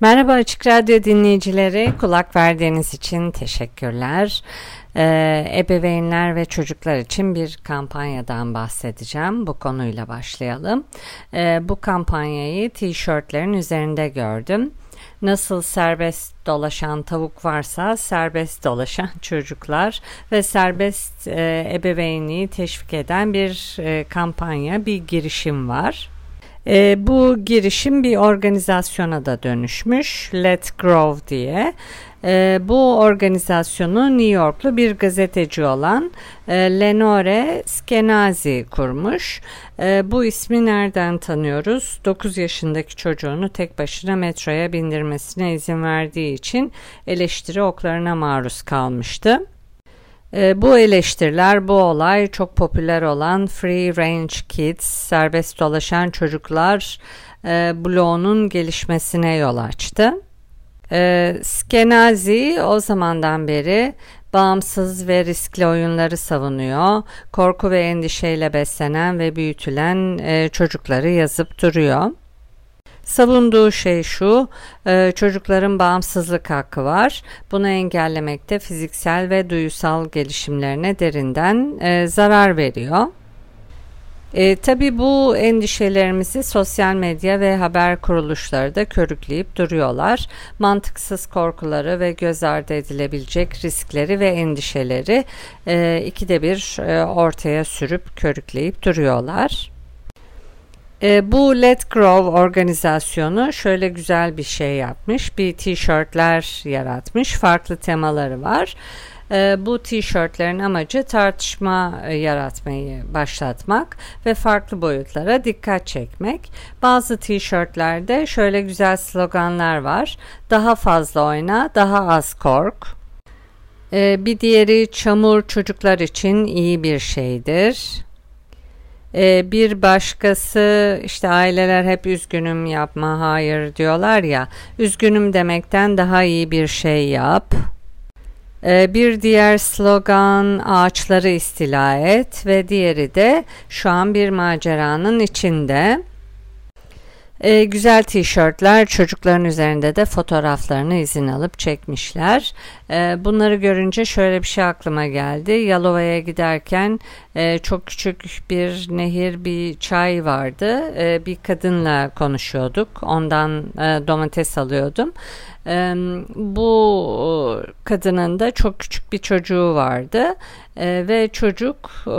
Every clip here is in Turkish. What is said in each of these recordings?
Merhaba Açık Radyo dinleyicileri, kulak verdiğiniz için teşekkürler. Ee, ebeveynler ve çocuklar için bir kampanyadan bahsedeceğim. Bu konuyla başlayalım. Ee, bu kampanyayı tişörtlerin üzerinde gördüm. Nasıl serbest dolaşan tavuk varsa serbest dolaşan çocuklar ve serbest e, ebeveynliği teşvik eden bir e, kampanya, bir girişim var. E, bu girişim bir organizasyona da dönüşmüş. Let Grow diye. E, bu organizasyonu New Yorklu bir gazeteci olan e, Lenore Skenazi kurmuş. E, bu ismi nereden tanıyoruz? 9 yaşındaki çocuğunu tek başına metroya bindirmesine izin verdiği için eleştiri oklarına maruz kalmıştı. E, bu eleştiriler bu olay çok popüler olan Free Range Kids, serbest dolaşan çocuklar e, bloğunun gelişmesine yol açtı. E, Skenazi o zamandan beri bağımsız ve riskli oyunları savunuyor. Korku ve endişeyle beslenen ve büyütülen e, çocukları yazıp duruyor. Savunduğu şey şu, e, çocukların bağımsızlık hakkı var. Bunu engellemekte fiziksel ve duysal gelişimlerine derinden e, zarar veriyor. E, tabii bu endişelerimizi sosyal medya ve haber kuruluşları da körükleyip duruyorlar. Mantıksız korkuları ve göz ardı edilebilecek riskleri ve endişeleri e, ikide bir e, ortaya sürüp körükleyip duruyorlar. E, bu Let Grow organizasyonu şöyle güzel bir şey yapmış. Bir tişörtler yaratmış. Farklı temaları var. E, bu tişörtlerin amacı tartışma e, yaratmayı başlatmak ve farklı boyutlara dikkat çekmek. Bazı tişörtlerde şöyle güzel sloganlar var. Daha fazla oyna, daha az kork. E, bir diğeri çamur çocuklar için iyi bir şeydir. Ee, bir başkası işte aileler hep üzgünüm yapma hayır diyorlar ya üzgünüm demekten daha iyi bir şey yap. Ee, bir diğer slogan ağaçları istila et ve diğeri de şu an bir maceranın içinde. E, güzel tişörtler çocukların üzerinde de fotoğraflarını izin alıp çekmişler. E, bunları görünce şöyle bir şey aklıma geldi. Yalova'ya giderken e, çok küçük bir nehir bir çay vardı. E, bir kadınla konuşuyorduk. Ondan e, domates alıyordum. E, bu kadının da çok küçük bir çocuğu vardı e, ve çocuk e,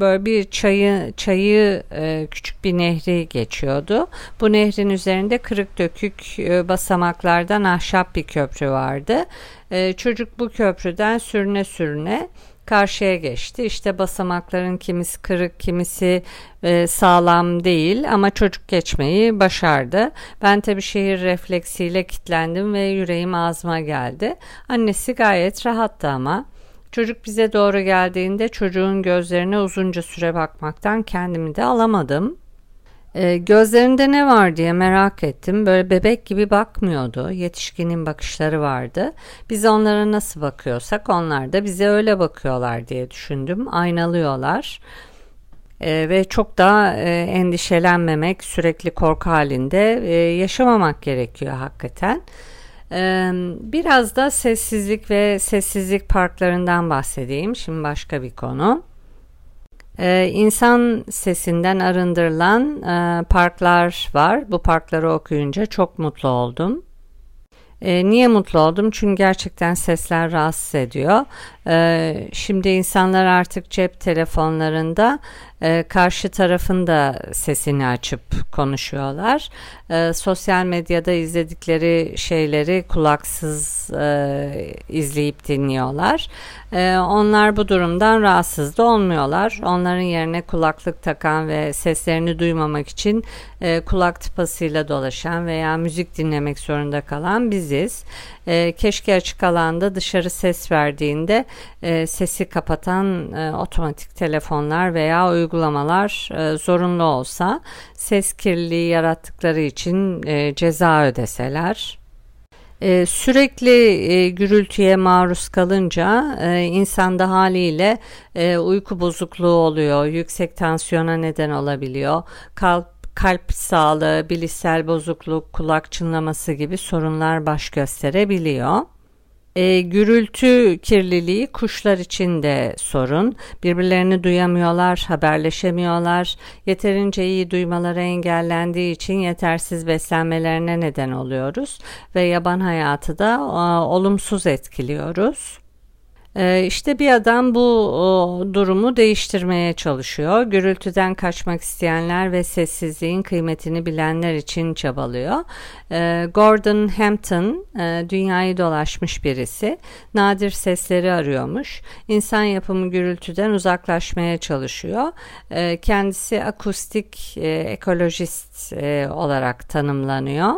böyle bir çayı çayı e, küçük bir nehri geçiyordu. Bu nehrin üzerinde kırık dökük e, basamaklardan ahşap bir köprü vardı. E, çocuk bu köprüden sürüne sürüne karşıya geçti. İşte basamakların kimisi kırık, kimisi e, sağlam değil ama çocuk geçmeyi başardı. Ben tabii şehir refleksiyle kilitlendim ve yüreğim ağzıma geldi. Annesi gayet rahattı ama. Çocuk bize doğru geldiğinde çocuğun gözlerine uzunca süre bakmaktan kendimi de alamadım. E, gözlerinde ne var diye merak ettim. Böyle bebek gibi bakmıyordu. Yetişkinin bakışları vardı. Biz onlara nasıl bakıyorsak onlar da bize öyle bakıyorlar diye düşündüm. Aynalıyorlar. E, ve çok da e, endişelenmemek, sürekli korku halinde e, yaşamamak gerekiyor hakikaten. E, biraz da sessizlik ve sessizlik parklarından bahsedeyim. Şimdi başka bir konu. Ee, insan sesinden arındırılan e, parklar var. Bu parkları okuyunca çok mutlu oldum. E, niye mutlu oldum? Çünkü gerçekten sesler rahatsız ediyor. E, şimdi insanlar artık cep telefonlarında e, karşı tarafın da sesini açıp konuşuyorlar. E, sosyal medyada izledikleri şeyleri kulaksız e, izleyip dinliyorlar. E, onlar bu durumdan rahatsız da olmuyorlar. Onların yerine kulaklık takan ve seslerini duymamak için e, kulak tıpasıyla dolaşan veya müzik dinlemek zorunda kalan biziz. E, keşke açık alanda dışarı ses verdiğinde e, sesi kapatan e, otomatik telefonlar veya uygulamalar e, zorunlu olsa ses kirliliği yarattıkları için e, ceza ödeseler. Ee, sürekli e, gürültüye maruz kalınca e, insanda haliyle e, uyku bozukluğu oluyor, yüksek tansiyona neden olabiliyor, kalp kalp sağlığı, bilişsel bozukluk, kulak çınlaması gibi sorunlar baş gösterebiliyor. E, gürültü kirliliği kuşlar için de sorun. Birbirlerini duyamıyorlar, haberleşemiyorlar. Yeterince iyi duymaları engellendiği için yetersiz beslenmelerine neden oluyoruz ve yaban hayatı da a, olumsuz etkiliyoruz. Ee, işte bir adam bu durumu değiştirmeye çalışıyor. Gürültüden kaçmak isteyenler ve sessizliğin kıymetini bilenler için çabalıyor. Ee, Gordon Hampton e, dünyayı dolaşmış birisi. Nadir sesleri arıyormuş. İnsan yapımı gürültüden uzaklaşmaya çalışıyor. Ee, kendisi akustik e, ekolojist e, olarak tanımlanıyor.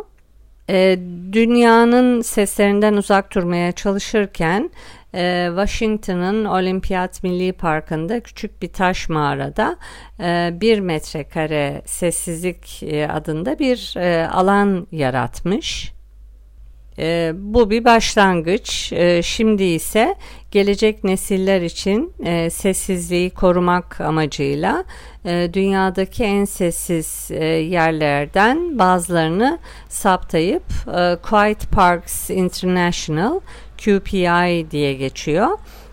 Dünyanın seslerinden uzak durmaya çalışırken e, Washington'ın Olimpiyat Milli Parkı'nda küçük bir taş mağarada e, bir metrekare sessizlik e, adında bir e, alan yaratmış. E, bu bir başlangıç. Şimdi ise gelecek nesiller için sessizliği korumak amacıyla dünyadaki en sessiz yerlerden bazılarını saptayıp Quiet Parks International QPI diye geçiyor.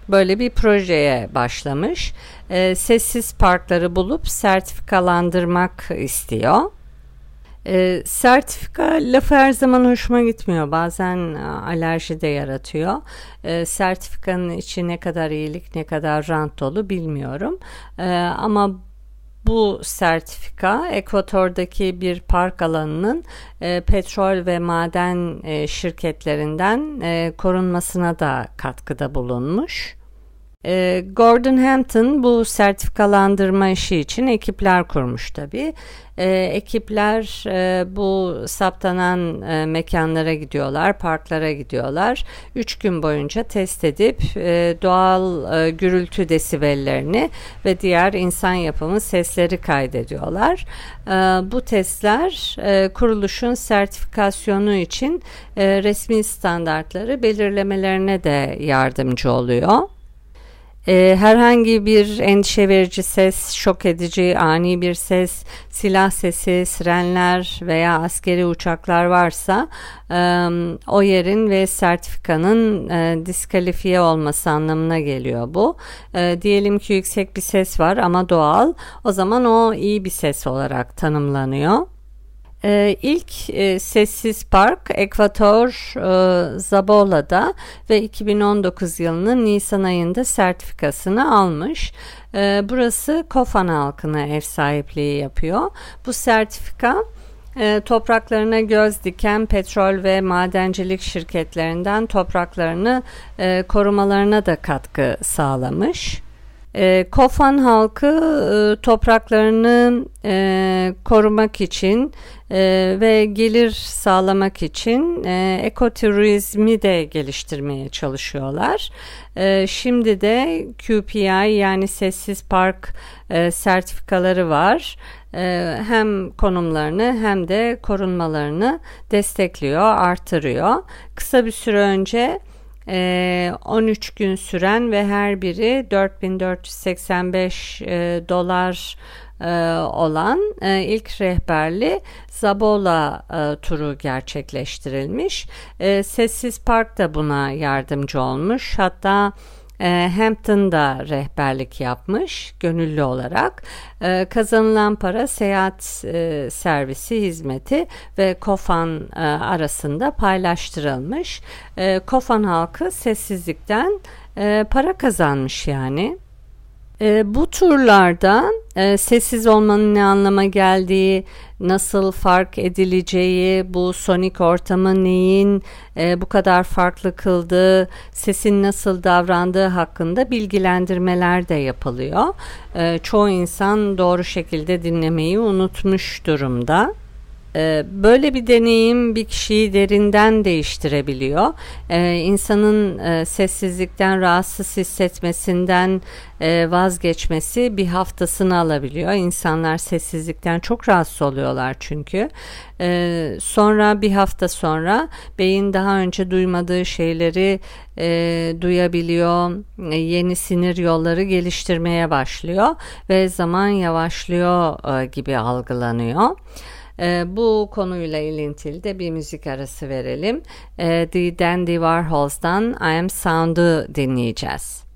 Böyle bir projeye başlamış. E, sessiz parkları bulup sertifikalandırmak istiyor. E, sertifika lafı her zaman hoşuma gitmiyor. Bazen e, alerji de yaratıyor. E, sertifikanın içi ne kadar iyilik ne kadar rant dolu bilmiyorum. E, ama bu sertifika Ekvator'daki bir park alanının e, petrol ve maden e, şirketlerinden e, korunmasına da katkıda bulunmuş. E, Gordon Hampton bu sertifikalandırma işi için ekipler kurmuş tabii. E, ekipler bu saptanan e, mekanlara gidiyorlar, parklara gidiyorlar. Üç gün boyunca test edip e, doğal e, gürültü desibellerini ve diğer insan yapımı sesleri kaydediyorlar. E, bu testler e, kuruluşun sertifikasyonu için e, resmi standartları belirlemelerine de yardımcı oluyor. E, herhangi bir endişe verici ses, şok edici, ani bir ses, silah sesi, sirenler veya askeri uçaklar varsa e, o yerin ve sertifikanın e, diskalifiye olması anlamına geliyor bu. E, diyelim ki yüksek bir ses var ama doğal, o zaman o iyi bir ses olarak tanımlanıyor. Ee, ilk e, sessiz park Ekvator e, Zabola'da ve 2019 yılının Nisan ayında sertifikasını almış. E, burası Kofan halkına ev sahipliği yapıyor. Bu sertifika e, topraklarına göz diken petrol ve madencilik şirketlerinden topraklarını e, korumalarına da katkı sağlamış. E, Kofan halkı e, topraklarını e, korumak için e, ve gelir sağlamak için e, ekoturizmi de geliştirmeye çalışıyorlar. E, şimdi de QPI yani sessiz park e, sertifikaları var. E, hem konumlarını hem de korunmalarını destekliyor, artırıyor. Kısa bir süre önce 13 ee, gün süren ve her biri 4485 e, dolar e, olan e, ilk rehberli Zabola turu gerçekleştirilmiş. Sessiz Park da buna yardımcı olmuş. Hatta e, Hampton'da rehberlik yapmış gönüllü olarak. E, kazanılan para seyahat e, servisi hizmeti ve Kofan e, arasında paylaştırılmış. E, Kofan halkı sessizlikten e, para kazanmış yani. E, bu turlarda e, sessiz olmanın ne anlama geldiği, nasıl fark edileceği, bu sonik ortamı neyin e, bu kadar farklı kıldığı, sesin nasıl davrandığı hakkında bilgilendirmeler de yapılıyor. E, çoğu insan doğru şekilde dinlemeyi unutmuş durumda. Ee, böyle bir deneyim bir kişiyi derinden değiştirebiliyor. Ee, insanın e, sessizlikten rahatsız hissetmesinden e, vazgeçmesi bir haftasını alabiliyor. İnsanlar sessizlikten çok rahatsız oluyorlar çünkü. Ee, sonra bir hafta sonra beyin daha önce duymadığı şeyleri e, duyabiliyor. Yeni sinir yolları geliştirmeye başlıyor ve zaman yavaşlıyor gibi algılanıyor. E, bu konuyla ilintili de bir müzik arası verelim. E, The Dandy Warhols'dan I Am Sound'u dinleyeceğiz.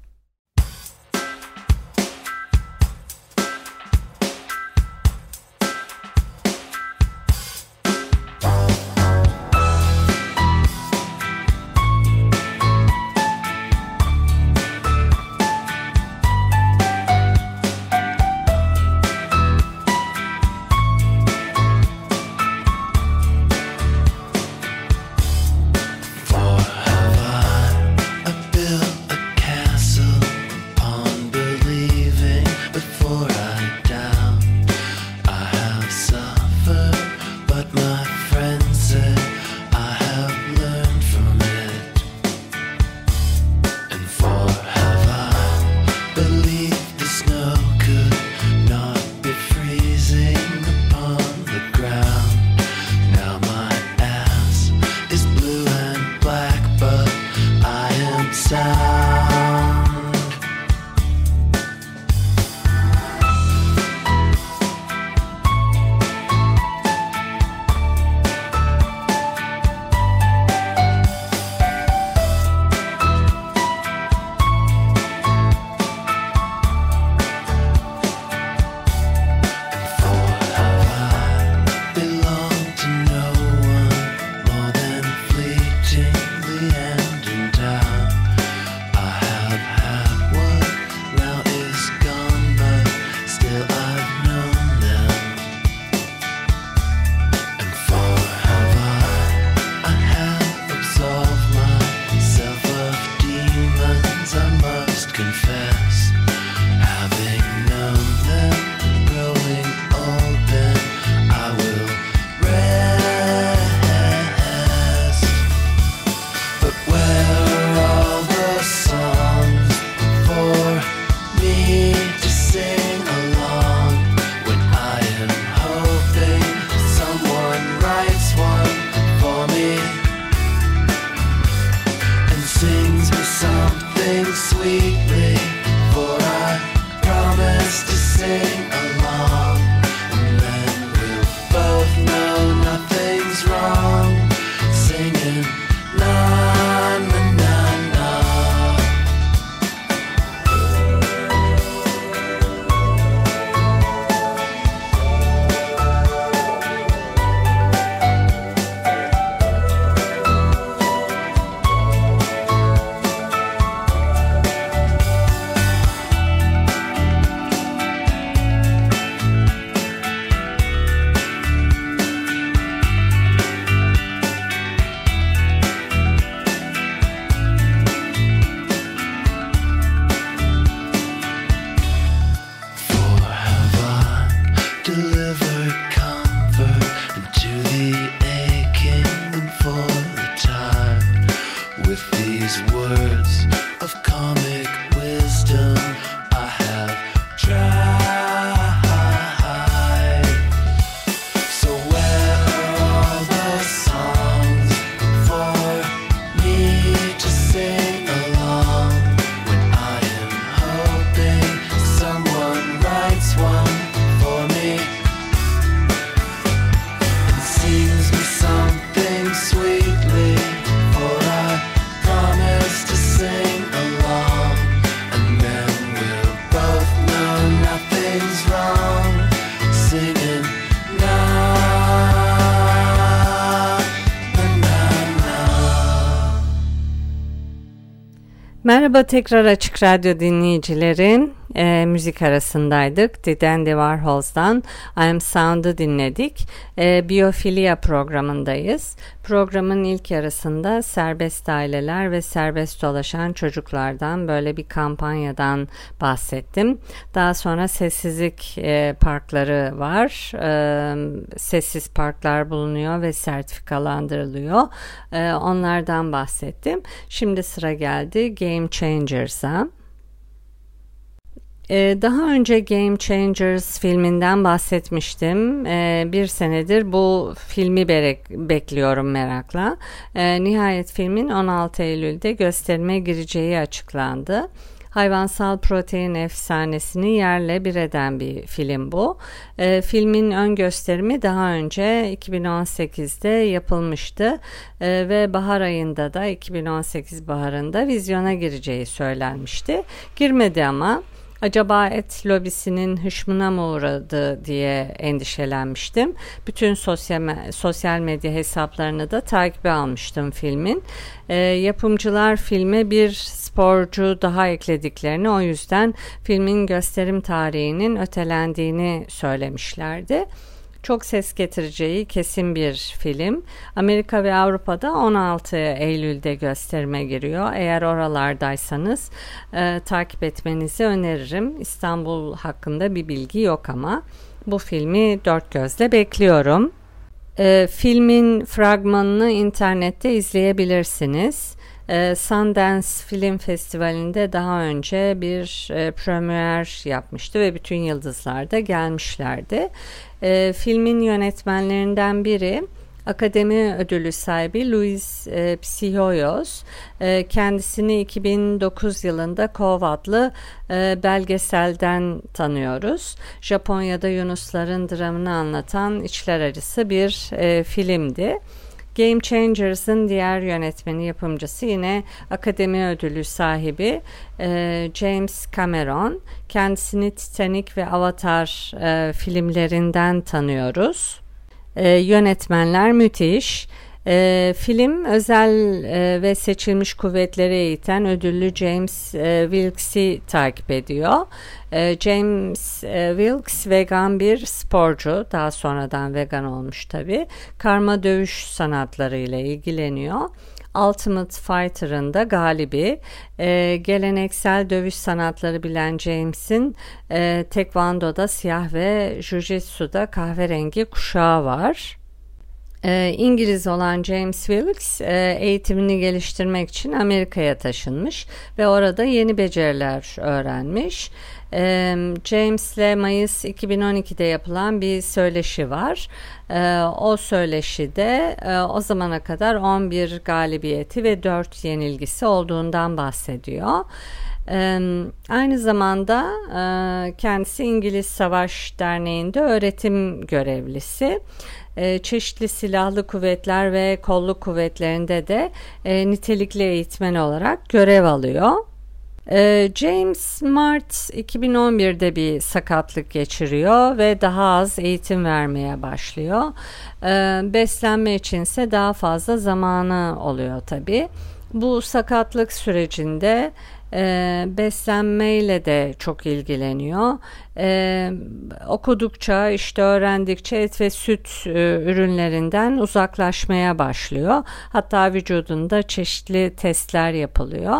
Merhaba tekrar Açık Radyo dinleyicileri. E, müzik arasındaydık. The Dandy Warhols'dan I Am Sound'ı dinledik. E, Biyofilia programındayız. Programın ilk yarısında serbest aileler ve serbest dolaşan çocuklardan böyle bir kampanyadan bahsettim. Daha sonra sessizlik e, parkları var. E, sessiz parklar bulunuyor ve sertifikalandırılıyor. E, onlardan bahsettim. Şimdi sıra geldi Game Changers'a. Ee, daha önce Game Changers filminden bahsetmiştim. Ee, bir senedir bu filmi bekliyorum merakla. Ee, nihayet filmin 16 Eylül'de gösterime gireceği açıklandı hayvansal protein efsanesini yerle bir eden bir film bu. E, filmin ön gösterimi daha önce 2018'de yapılmıştı e, ve bahar ayında da 2018 baharında vizyona gireceği söylenmişti. Girmedi ama acaba et lobisinin hışmına mı uğradı diye endişelenmiştim. Bütün sosyal, sosyal medya hesaplarını da takibe almıştım filmin. E, yapımcılar filme bir sporcu daha eklediklerini o yüzden filmin gösterim tarihinin ötelendiğini söylemişlerdi çok ses getireceği kesin bir film. Amerika ve Avrupa'da 16 Eylül'de gösterime giriyor. Eğer oralardaysanız e, takip etmenizi öneririm. İstanbul hakkında bir bilgi yok ama bu filmi dört gözle bekliyorum. E, filmin fragmanını internette izleyebilirsiniz. E, Sundance Film Festivali'nde daha önce bir e, premier yapmıştı ve bütün yıldızlar da gelmişlerdi. E, filmin yönetmenlerinden biri Akademi ödülü sahibi Luis e, Psihoyos e, kendisini 2009 yılında Kov adlı e, belgeselden tanıyoruz. Japonya'da Yunusların dramını anlatan içler acısı bir e, filmdi. Game Changers'ın diğer yönetmeni yapımcısı yine Akademi Ödülü sahibi e, James Cameron. Kendisini Titanic ve Avatar e, filmlerinden tanıyoruz. E, yönetmenler müthiş. E, film özel e, ve seçilmiş kuvvetleri eğiten ödüllü James e, Wilkes'i takip ediyor. E, James e, Wilkes vegan bir sporcu, daha sonradan vegan olmuş tabi. Karma dövüş sanatları ile ilgileniyor. Ultimate Fighter'ın da galibi. E, geleneksel dövüş sanatları bilen James'in e, Tekvando'da siyah ve Jiu-Jitsu'da kahverengi kuşağı var. E, İngiliz olan James Wilkes e, eğitimini geliştirmek için Amerika'ya taşınmış ve orada yeni beceriler öğrenmiş. E, James'le Mayıs 2012'de yapılan bir söyleşi var. E, o söyleşide e, o zamana kadar 11 galibiyeti ve 4 yenilgisi olduğundan bahsediyor. Aynı zamanda e, kendisi İngiliz Savaş Derneği'nde öğretim görevlisi e, çeşitli silahlı kuvvetler ve kolluk kuvvetlerinde de e, nitelikli eğitmen olarak görev alıyor. James Mart 2011'de bir sakatlık geçiriyor ve daha az eğitim vermeye başlıyor. Beslenme içinse daha fazla zamanı oluyor tabi. Bu sakatlık sürecinde e, beslenmeyle de çok ilgileniyor. E, okudukça işte öğrendikçe et ve süt e, ürünlerinden uzaklaşmaya başlıyor. Hatta vücudunda çeşitli testler yapılıyor.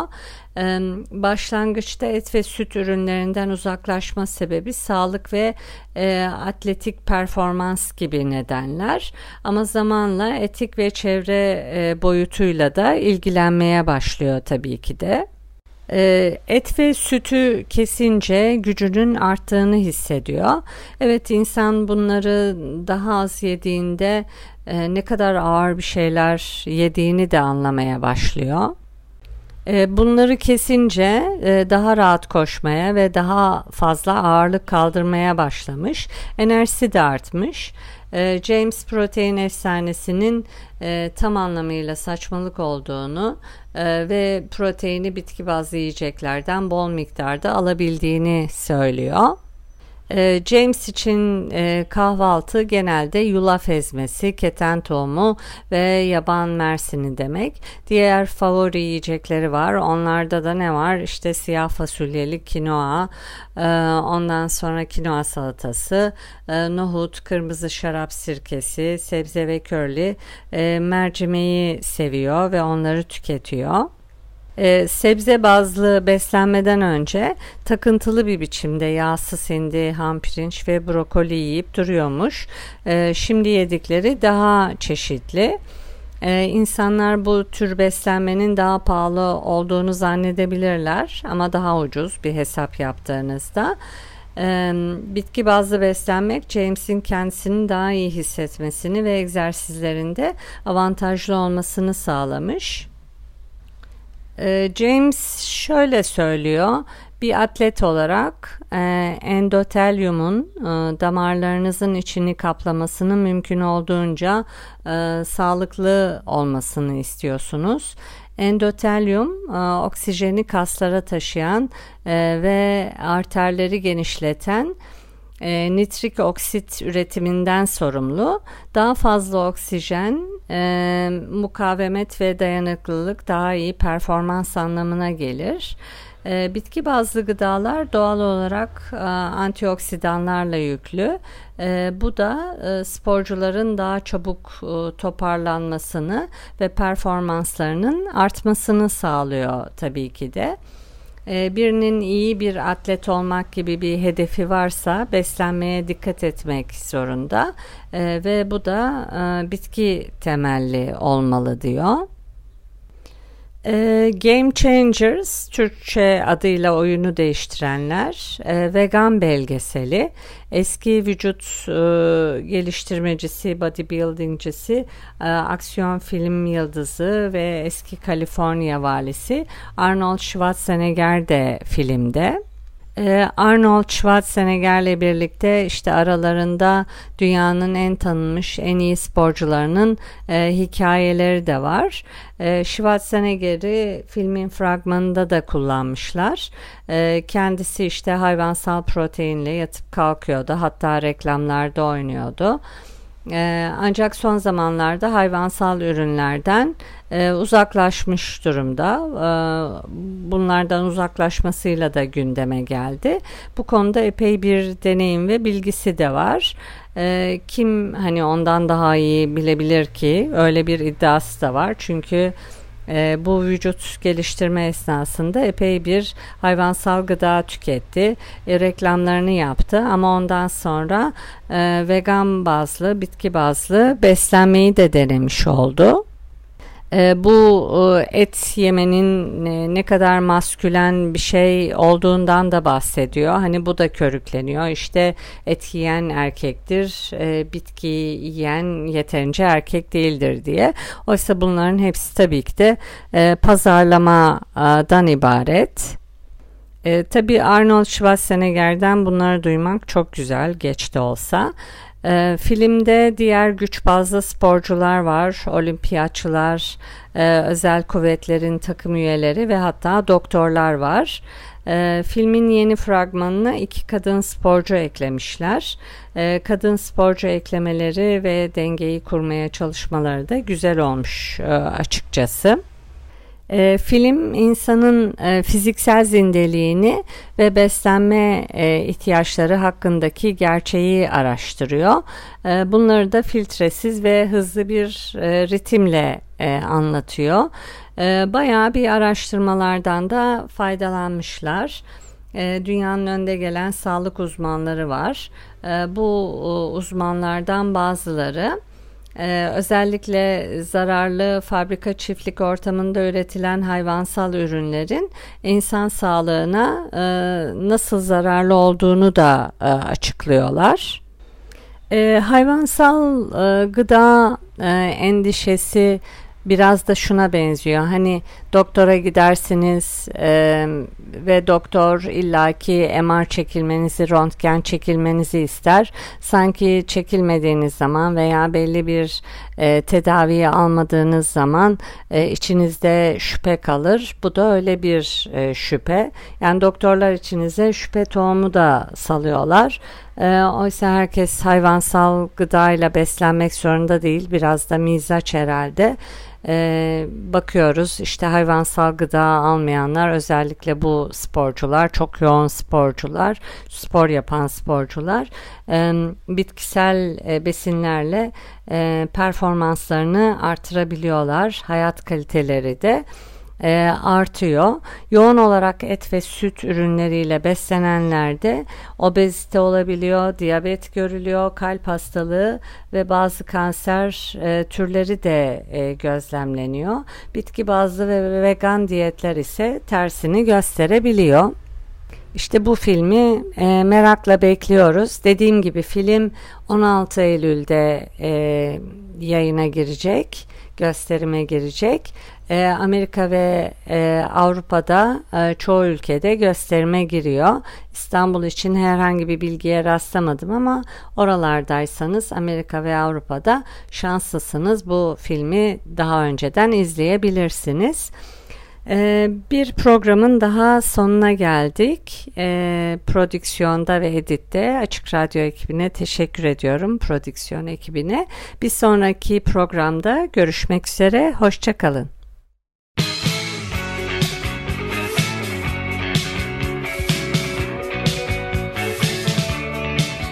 Ee, başlangıçta et ve süt ürünlerinden uzaklaşma sebebi sağlık ve e, atletik performans gibi nedenler ama zamanla etik ve çevre e, boyutuyla da ilgilenmeye başlıyor tabii ki de. Ee, et ve sütü kesince gücünün arttığını hissediyor. Evet insan bunları daha az yediğinde e, ne kadar ağır bir şeyler yediğini de anlamaya başlıyor. E, bunları kesince e, daha rahat koşmaya ve daha fazla ağırlık kaldırmaya başlamış. Enerjisi de artmış. E, James protein efsanesinin tam anlamıyla saçmalık olduğunu ve proteini bitki bazlı yiyeceklerden bol miktarda alabildiğini söylüyor. Ee, James için e, kahvaltı genelde yulaf ezmesi, keten tohumu ve yaban mersini demek. Diğer favori yiyecekleri var. Onlarda da ne var? İşte siyah fasulyeli kinoa, e, ondan sonra kinoa salatası, e, nohut, kırmızı şarap sirkesi, sebze ve körli mercimeği seviyor ve onları tüketiyor e, sebze bazlı beslenmeden önce takıntılı bir biçimde yağsız hindi, ham pirinç ve brokoli yiyip duruyormuş. E, şimdi yedikleri daha çeşitli. Ee, insanlar bu tür beslenmenin daha pahalı olduğunu zannedebilirler ama daha ucuz bir hesap yaptığınızda. Ee, bitki bazlı beslenmek James'in kendisini daha iyi hissetmesini ve egzersizlerinde avantajlı olmasını sağlamış. Ee, James şöyle söylüyor. Bir atlet olarak e, endotelyumun e, damarlarınızın içini kaplamasının mümkün olduğunca e, sağlıklı olmasını istiyorsunuz. Endotelyum oksijeni kaslara taşıyan ve arterleri genişleten nitrik oksit üretiminden sorumlu. Daha fazla oksijen, e, mukavemet ve dayanıklılık daha iyi performans anlamına gelir. E, bitki bazlı gıdalar doğal olarak e, antioksidanlarla yüklü. E, bu da e, sporcuların daha çabuk e, toparlanmasını ve performanslarının artmasını sağlıyor tabii ki de. Ee, birinin iyi bir atlet olmak gibi bir hedefi varsa beslenmeye dikkat etmek zorunda ee, ve bu da e, bitki temelli olmalı diyor. E, Game Changers, Türkçe adıyla oyunu değiştirenler, e, vegan belgeseli, eski vücut e, geliştirmecisi, bodybuildingcisi, e, aksiyon film yıldızı ve eski Kaliforniya valisi Arnold Schwarzenegger de filmde. Ee, Arnold Schwarzenegger'le birlikte işte aralarında dünyanın en tanınmış en iyi sporcularının e, hikayeleri de var. E, Schwarzenegger'i filmin fragmanında da kullanmışlar. E, kendisi işte hayvansal proteinle yatıp kalkıyordu hatta reklamlarda oynuyordu. E, ancak son zamanlarda hayvansal ürünlerden e, uzaklaşmış durumda. E, bunlardan uzaklaşmasıyla da gündeme geldi. Bu konuda epey bir deneyim ve bilgisi de var. E, kim hani ondan daha iyi bilebilir ki öyle bir iddiası da var. Çünkü e, bu vücut geliştirme esnasında epey bir hayvansal gıda tüketti. E, reklamlarını yaptı ama ondan sonra e, vegan bazlı, bitki bazlı beslenmeyi de denemiş oldu. E, bu e, et yemenin e, ne kadar maskülen bir şey olduğundan da bahsediyor. Hani bu da körükleniyor. İşte et yiyen erkektir, e, bitki yiyen yeterince erkek değildir diye. Oysa bunların hepsi tabii ki de e, pazarlamadan ibaret. E, tabii Arnold Schwarzenegger'den bunları duymak çok güzel geç olsa. E, filmde diğer güç bazlı sporcular var, olimpiyatçılar, e, özel kuvvetlerin takım üyeleri ve hatta doktorlar var. E, filmin yeni fragmanına iki kadın sporcu eklemişler. E, kadın sporcu eklemeleri ve dengeyi kurmaya çalışmaları da güzel olmuş e, açıkçası. E, film insanın e, fiziksel zindeliğini ve beslenme e, ihtiyaçları hakkındaki gerçeği araştırıyor. E, bunları da filtresiz ve hızlı bir e, ritimle e, anlatıyor. E, bayağı bir araştırmalardan da faydalanmışlar. E, dünyanın önde gelen sağlık uzmanları var. E, bu uzmanlardan bazıları ee, özellikle zararlı fabrika çiftlik ortamında üretilen hayvansal ürünlerin insan sağlığına e, nasıl zararlı olduğunu da e, açıklıyorlar. E, hayvansal e, gıda e, endişesi biraz da şuna benziyor. Hani doktora gidersiniz e, ve doktor illaki MR çekilmenizi, röntgen çekilmenizi ister. Sanki çekilmediğiniz zaman veya belli bir e, tedaviyi almadığınız zaman e, içinizde şüphe kalır. Bu da öyle bir e, şüphe. Yani doktorlar içinize şüphe tohumu da salıyorlar. E, oysa herkes hayvansal gıdayla beslenmek zorunda değil. Biraz da mizaç herhalde. Ee, bakıyoruz işte hayvansal gıda almayanlar özellikle bu sporcular çok yoğun sporcular spor yapan sporcular e, bitkisel e, besinlerle e, performanslarını artırabiliyorlar hayat kaliteleri de e, artıyor. Yoğun olarak et ve süt ürünleriyle beslenenlerde obezite olabiliyor, diyabet görülüyor, kalp hastalığı ve bazı kanser e, türleri de e, gözlemleniyor. Bitki bazlı ve vegan diyetler ise tersini gösterebiliyor. İşte bu filmi e, merakla bekliyoruz. Dediğim gibi film 16 Eylül'de e, yayına girecek, gösterime girecek. E, Amerika ve e, Avrupa'da e, çoğu ülkede gösterime giriyor. İstanbul için herhangi bir bilgiye rastlamadım ama oralardaysanız Amerika ve Avrupa'da şanslısınız. Bu filmi daha önceden izleyebilirsiniz. Ee, bir programın daha sonuna geldik. Ee, prodüksiyonda ve editte Açık Radyo ekibine teşekkür ediyorum. Prodüksiyon ekibine. Bir sonraki programda görüşmek üzere. Hoşçakalın.